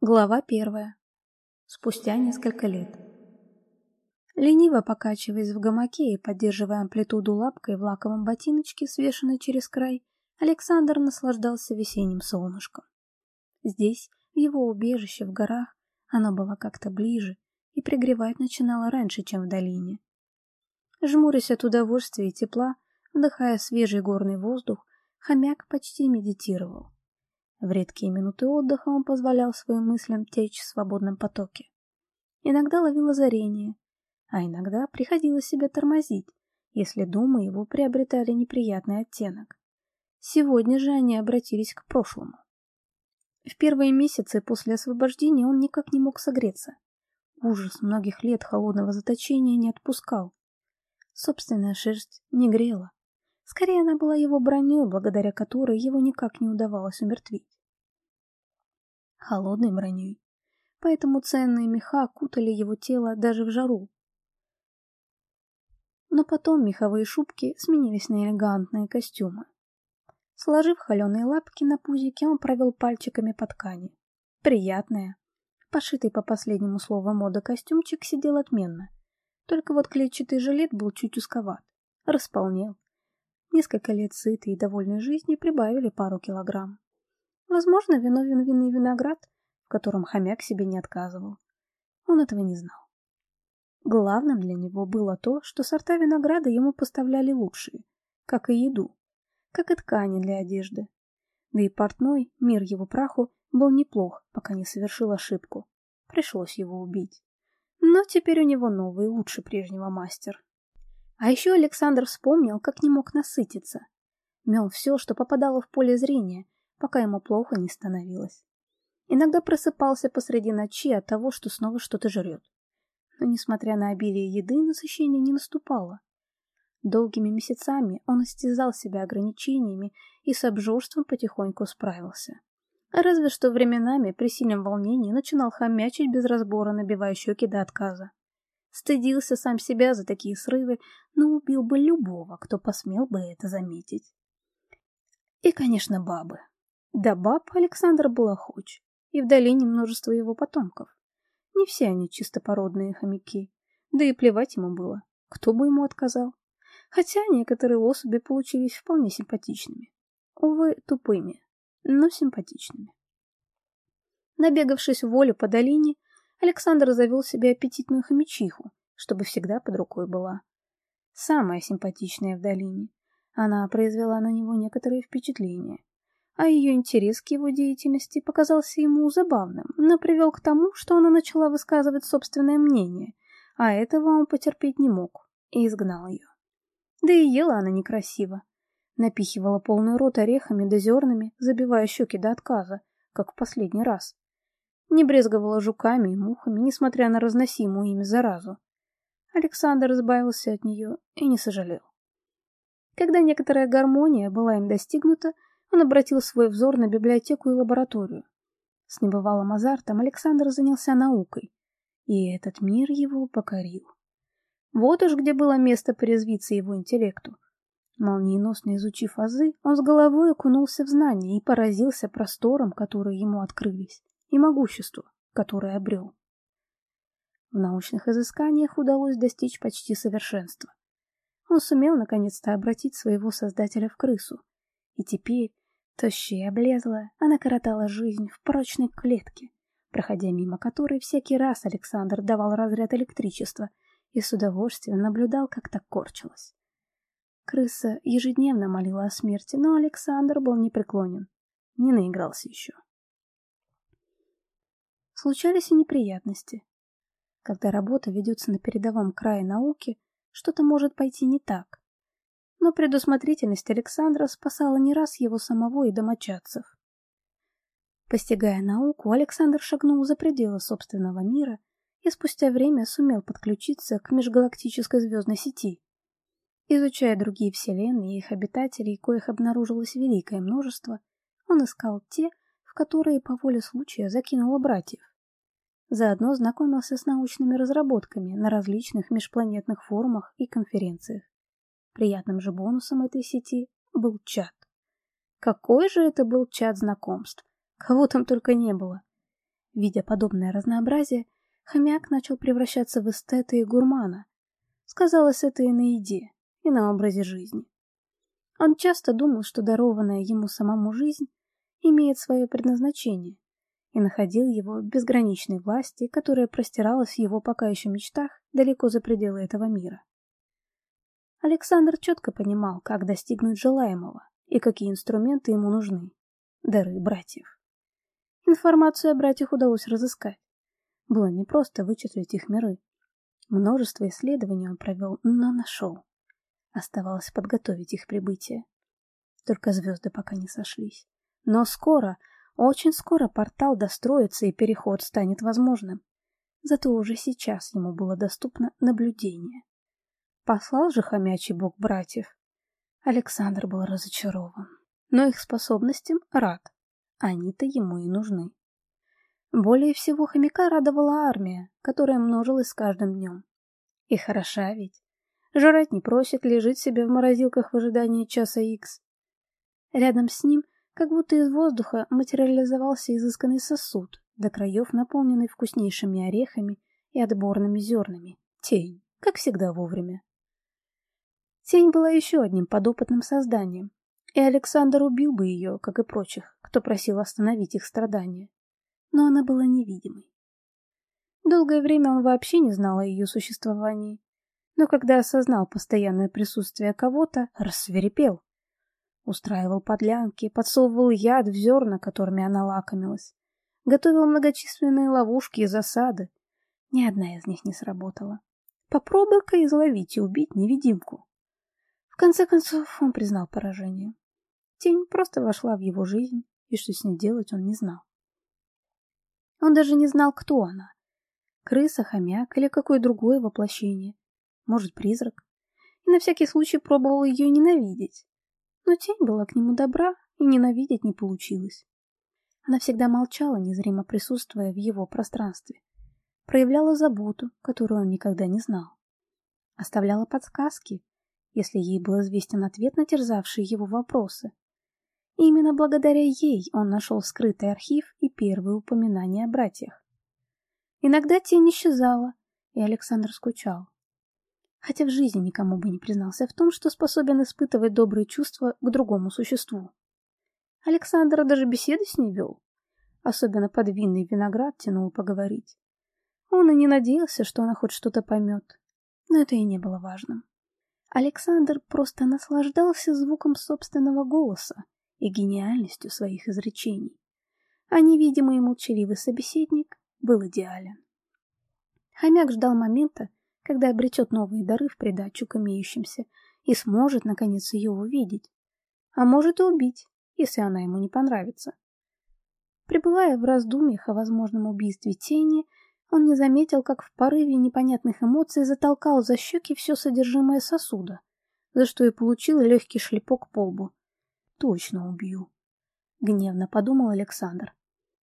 Глава первая. Спустя несколько лет. Лениво покачиваясь в гамаке и поддерживая амплитуду лапкой в лаковом ботиночке, свешенной через край, Александр наслаждался весенним солнышком. Здесь, в его убежище в горах, оно было как-то ближе и пригревать начинало раньше, чем в долине. Жмурясь от удовольствия и тепла, вдыхая свежий горный воздух, хомяк почти медитировал. В редкие минуты отдыха он позволял своим мыслям течь в свободном потоке. Иногда ловил озарение, а иногда приходилось себя тормозить, если думы его приобретали неприятный оттенок. Сегодня же они обратились к прошлому. В первые месяцы после освобождения он никак не мог согреться. Ужас многих лет холодного заточения не отпускал. Собственная шерсть не грела. Скорее, она была его броней, благодаря которой его никак не удавалось умертвить. Холодной броней. Поэтому ценные меха кутали его тело даже в жару. Но потом меховые шубки сменились на элегантные костюмы. Сложив холеные лапки на пузике, он провел пальчиками по ткани. Приятная. Пошитый по последнему слову мода костюмчик сидел отменно. Только вот клетчатый жилет был чуть узковат. Располнел. Несколько лет сытой и довольной жизни прибавили пару килограмм. Возможно, виновен винный виноград, в котором хомяк себе не отказывал. Он этого не знал. Главным для него было то, что сорта винограда ему поставляли лучшие, как и еду, как и ткани для одежды. Да и портной, мир его праху, был неплох, пока не совершил ошибку. Пришлось его убить. Но теперь у него новый, лучше прежнего мастер. А еще Александр вспомнил, как не мог насытиться. Мел все, что попадало в поле зрения, пока ему плохо не становилось. Иногда просыпался посреди ночи от того, что снова что-то жрет. Но, несмотря на обилие еды, насыщение не наступало. Долгими месяцами он истязал себя ограничениями и с обжорством потихоньку справился. Разве что временами при сильном волнении начинал хомячить без разбора, набивая щеки до отказа. Стыдился сам себя за такие срывы, но убил бы любого, кто посмел бы это заметить. И, конечно, бабы. Да баб Александр был охоч, и в долине множество его потомков. Не все они чистопородные хомяки, да и плевать ему было, кто бы ему отказал. Хотя некоторые особи получились вполне симпатичными. Увы, тупыми, но симпатичными. Набегавшись в волю по долине, Александр завел себе аппетитную хомячиху, чтобы всегда под рукой была. Самая симпатичная в долине. Она произвела на него некоторые впечатления. А ее интерес к его деятельности показался ему забавным, но привел к тому, что она начала высказывать собственное мнение, а этого он потерпеть не мог, и изгнал ее. Да и ела она некрасиво. Напихивала полный рот орехами да зернами, забивая щеки до отказа, как в последний раз не брезговала жуками и мухами, несмотря на разносимую ими заразу. Александр избавился от нее и не сожалел. Когда некоторая гармония была им достигнута, он обратил свой взор на библиотеку и лабораторию. С небывалым азартом Александр занялся наукой, и этот мир его покорил. Вот уж где было место порезвиться его интеллекту. Молниеносно изучив азы, он с головой окунулся в знания и поразился просторам, которые ему открылись и могуществу, которое обрел. В научных изысканиях удалось достичь почти совершенства. Он сумел наконец-то обратить своего создателя в крысу, и теперь, тощая и облезлая, она коротала жизнь в прочной клетке, проходя мимо которой всякий раз Александр давал разряд электричества и с удовольствием наблюдал, как так корчилась. Крыса ежедневно молила о смерти, но Александр был непреклонен, не наигрался еще. Случались и неприятности. Когда работа ведется на передовом крае науки, что-то может пойти не так. Но предусмотрительность Александра спасала не раз его самого и домочадцев. Постигая науку, Александр шагнул за пределы собственного мира и спустя время сумел подключиться к межгалактической звездной сети. Изучая другие вселенные и их обитателей, коих обнаружилось великое множество, он искал те, в которые по воле случая закинуло братьев. Заодно знакомился с научными разработками на различных межпланетных форумах и конференциях. Приятным же бонусом этой сети был чат. Какой же это был чат знакомств? Кого там только не было. Видя подобное разнообразие, хомяк начал превращаться в эстета и гурмана. Сказалось это и на еде, и на образе жизни. Он часто думал, что дарованная ему самому жизнь имеет свое предназначение, и находил его безграничной власти, которая простиралась в его пока еще мечтах далеко за пределы этого мира. Александр четко понимал, как достигнуть желаемого и какие инструменты ему нужны. Дары братьев. Информацию о братьях удалось разыскать. Было непросто вычислить их миры. Множество исследований он провел, но нашел. Оставалось подготовить их прибытие. Только звезды пока не сошлись. Но скоро, очень скоро портал достроится и переход станет возможным. Зато уже сейчас ему было доступно наблюдение. Послал же хомячий бог братьев. Александр был разочарован, но их способностям рад. Они-то ему и нужны. Более всего хомяка радовала армия, которая множилась с каждым днем. И хороша ведь. Жрать не просит, лежит себе в морозилках в ожидании часа икс. Рядом с ним, как будто из воздуха, материализовался изысканный сосуд, до краев наполненный вкуснейшими орехами и отборными зернами. Тень, как всегда вовремя. Тень была еще одним подопытным созданием, и Александр убил бы ее, как и прочих, кто просил остановить их страдания. Но она была невидимой. Долгое время он вообще не знал о ее существовании, но когда осознал постоянное присутствие кого-то, рассверепел. Устраивал подлянки, подсовывал яд в зерна, которыми она лакомилась. Готовил многочисленные ловушки и засады. Ни одна из них не сработала. Попробуй-ка изловить и убить невидимку конце концов, он признал поражение. Тень просто вошла в его жизнь, и что с ней делать он не знал. Он даже не знал, кто она. Крыса, хомяк или какое другое воплощение. Может, призрак. И на всякий случай пробовал ее ненавидеть. Но тень была к нему добра, и ненавидеть не получилось. Она всегда молчала, незримо присутствуя в его пространстве. Проявляла заботу, которую он никогда не знал. Оставляла подсказки, если ей был известен ответ на терзавшие его вопросы. И именно благодаря ей он нашел скрытый архив и первые упоминания о братьях. Иногда тень исчезала, и Александр скучал. Хотя в жизни никому бы не признался в том, что способен испытывать добрые чувства к другому существу. Александр даже беседы с ней вел. Особенно под винный виноград тянул поговорить. Он и не надеялся, что она хоть что-то поймет, но это и не было важным. Александр просто наслаждался звуком собственного голоса и гениальностью своих изречений, а невидимый и молчаливый собеседник был идеален. Хомяк ждал момента, когда обретет новые дары в придачу к имеющимся и сможет, наконец, ее увидеть, а может и убить, если она ему не понравится. Пребывая в раздумьях о возможном убийстве тени, он не заметил, как в порыве непонятных эмоций затолкал за щеки все содержимое сосуда, за что и получил легкий шлепок по лбу. «Точно убью!» — гневно подумал Александр.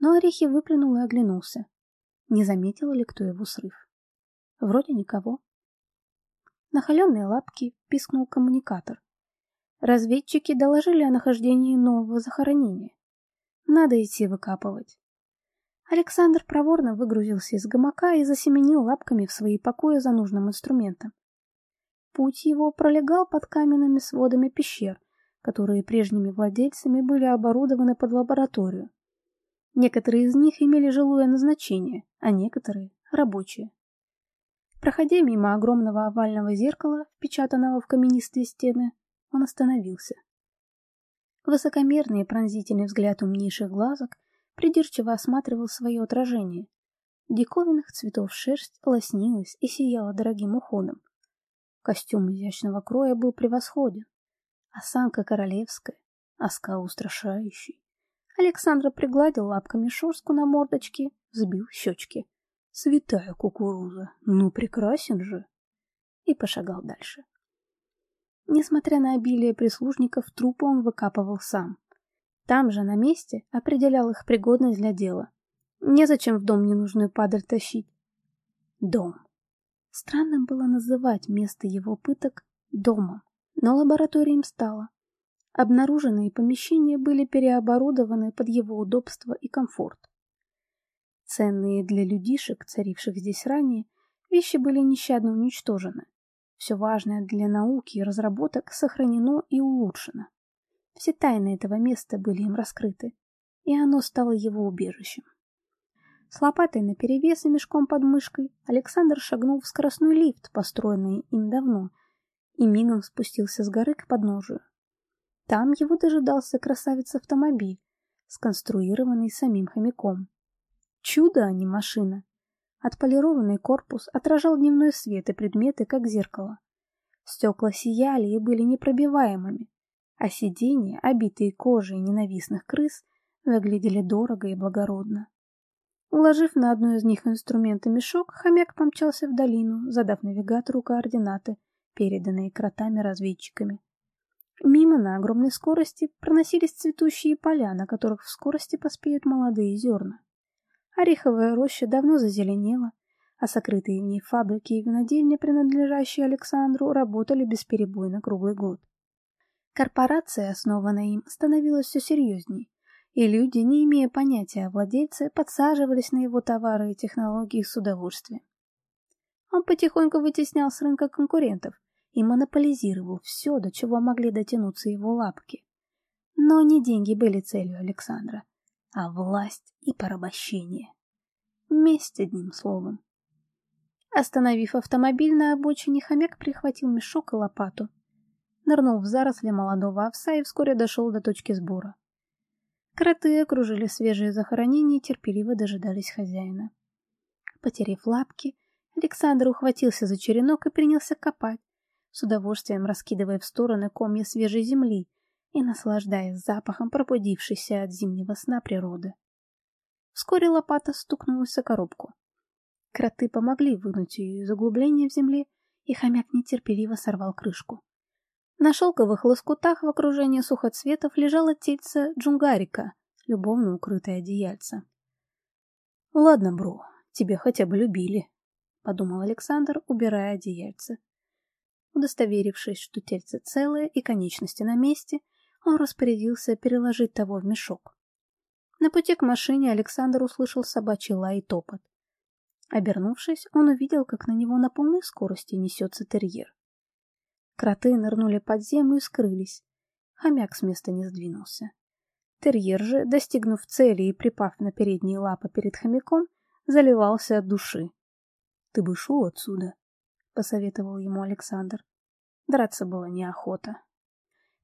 Но Орехи выплюнул и оглянулся. Не заметил ли кто его срыв? Вроде никого. На холеные лапки пискнул коммуникатор. Разведчики доложили о нахождении нового захоронения. Надо идти выкапывать. Александр проворно выгрузился из гамака и засеменил лапками в свои покои за нужным инструментом. Путь его пролегал под каменными сводами пещер, которые прежними владельцами были оборудованы под лабораторию. Некоторые из них имели жилое назначение, а некоторые — рабочие. Проходя мимо огромного овального зеркала, впечатанного в каменистые стены, он остановился. Высокомерный и пронзительный взгляд умнейших глазок придирчиво осматривал свое отражение. Диковинных цветов шерсть лоснилась и сияла дорогим уходом. Костюм изящного кроя был превосходен. Осанка королевская, оскал устрашающий. Александра пригладил лапками шерстку на мордочке, взбил щечки. Святая кукуруза, ну прекрасен же! И пошагал дальше. Несмотря на обилие прислужников, трупы он выкапывал сам. Там же, на месте, определял их пригодность для дела. Незачем в дом ненужную падаль тащить. Дом. Странным было называть место его пыток домом, но лаборатория им стала. Обнаруженные помещения были переоборудованы под его удобство и комфорт. Ценные для людишек, царивших здесь ранее, вещи были нещадно уничтожены. Все важное для науки и разработок сохранено и улучшено. Все тайны этого места были им раскрыты, и оно стало его убежищем. С лопатой наперевес и мешком под мышкой Александр шагнул в скоростной лифт, построенный им давно, и мигом спустился с горы к подножию. Там его дожидался красавец-автомобиль, сконструированный самим хомяком. Чудо, а не машина. Отполированный корпус отражал дневной свет и предметы, как зеркало. Стекла сияли и были непробиваемыми, а сиденья, обитые кожей ненавистных крыс, выглядели дорого и благородно. Уложив на одну из них инструменты мешок, хомяк помчался в долину, задав навигатору координаты, переданные кротами-разведчиками. Мимо на огромной скорости проносились цветущие поля, на которых в скорости поспеют молодые зерна. Ореховая роща давно зазеленела, а сокрытые в ней фабрики и винодельни, принадлежащие Александру, работали бесперебойно круглый год. Корпорация, основанная им, становилась все серьезней, и люди, не имея понятия о владельце, подсаживались на его товары и технологии с удовольствием. Он потихоньку вытеснял с рынка конкурентов и монополизировал все, до чего могли дотянуться его лапки. Но не деньги были целью Александра а власть и порабощение. Месть, одним словом. Остановив автомобиль на обочине, хомяк прихватил мешок и лопату. Нырнул в заросли молодого овса и вскоре дошел до точки сбора. Кроты окружили свежие захоронения и терпеливо дожидались хозяина. Потеряв лапки, Александр ухватился за черенок и принялся копать, с удовольствием раскидывая в стороны комья свежей земли, и наслаждаясь запахом пробудившейся от зимнего сна природы. Вскоре лопата стукнулась о коробку. Кроты помогли вынуть ее из углубления в земле, и хомяк нетерпеливо сорвал крышку. На шелковых лоскутах в окружении сухоцветов лежало тельце джунгарика, любовно укрытое одеяльце. — Ладно, бро, тебе хотя бы любили, — подумал Александр, убирая одеяльце. Удостоверившись, что тельце целое и конечности на месте, он распорядился переложить того в мешок. На пути к машине Александр услышал собачий лай и топот. Обернувшись, он увидел, как на него на полной скорости несется терьер. Кроты нырнули под землю и скрылись. Хомяк с места не сдвинулся. Терьер же, достигнув цели и припав на передние лапы перед хомяком, заливался от души. — Ты бы шел отсюда, — посоветовал ему Александр. Драться было неохота.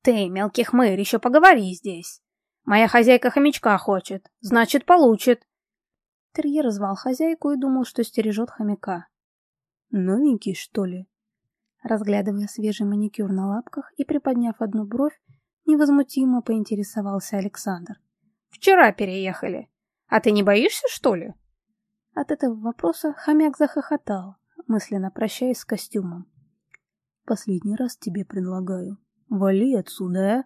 Ты, мелкий хмырь, еще поговори здесь. Моя хозяйка хомячка хочет, значит, получит. Терьер звал хозяйку и думал, что стережет хомяка. Новенький, что ли? Разглядывая свежий маникюр на лапках и приподняв одну бровь, невозмутимо поинтересовался Александр. Вчера переехали. А ты не боишься, что ли? От этого вопроса хомяк захохотал, мысленно прощаясь с костюмом. Последний раз тебе предлагаю. Вали отсюда, а?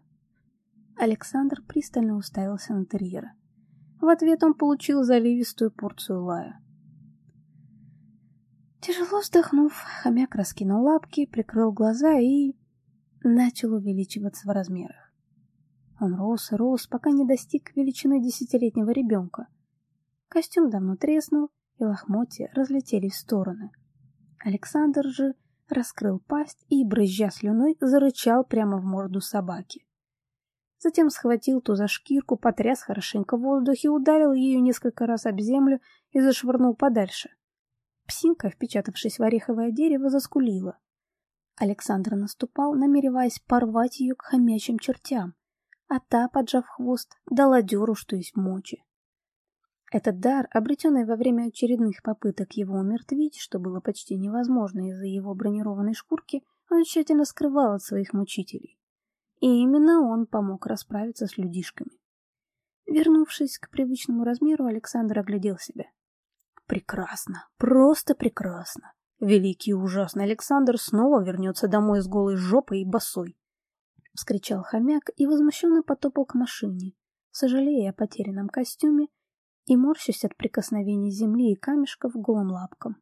Александр пристально уставился на терьера. В ответ он получил заливистую порцию лая. Тяжело вздохнув, хомяк раскинул лапки, прикрыл глаза и... начал увеличиваться в размерах. Он рос и рос, пока не достиг величины десятилетнего ребенка. Костюм давно треснул, и лохмотья разлетелись в стороны. Александр же раскрыл пасть и, брызжа слюной, зарычал прямо в морду собаки. Затем схватил ту за шкирку, потряс хорошенько в воздухе, ударил ею несколько раз об землю и зашвырнул подальше. Псинка, впечатавшись в ореховое дерево, заскулила. Александр наступал, намереваясь порвать ее к хомячим чертям, а та, поджав хвост, дала деру, что есть мочи. Этот дар, обретенный во время очередных попыток его умертвить, что было почти невозможно из-за его бронированной шкурки, он тщательно скрывал от своих мучителей. И именно он помог расправиться с людишками. Вернувшись к привычному размеру, Александр оглядел себя. Прекрасно, просто прекрасно. Великий и ужасный Александр снова вернется домой с голой жопой и босой. Вскричал хомяк и возмущенно потопал к машине, сожалея о потерянном костюме и морщась от прикосновений земли и камешков голым лапкам.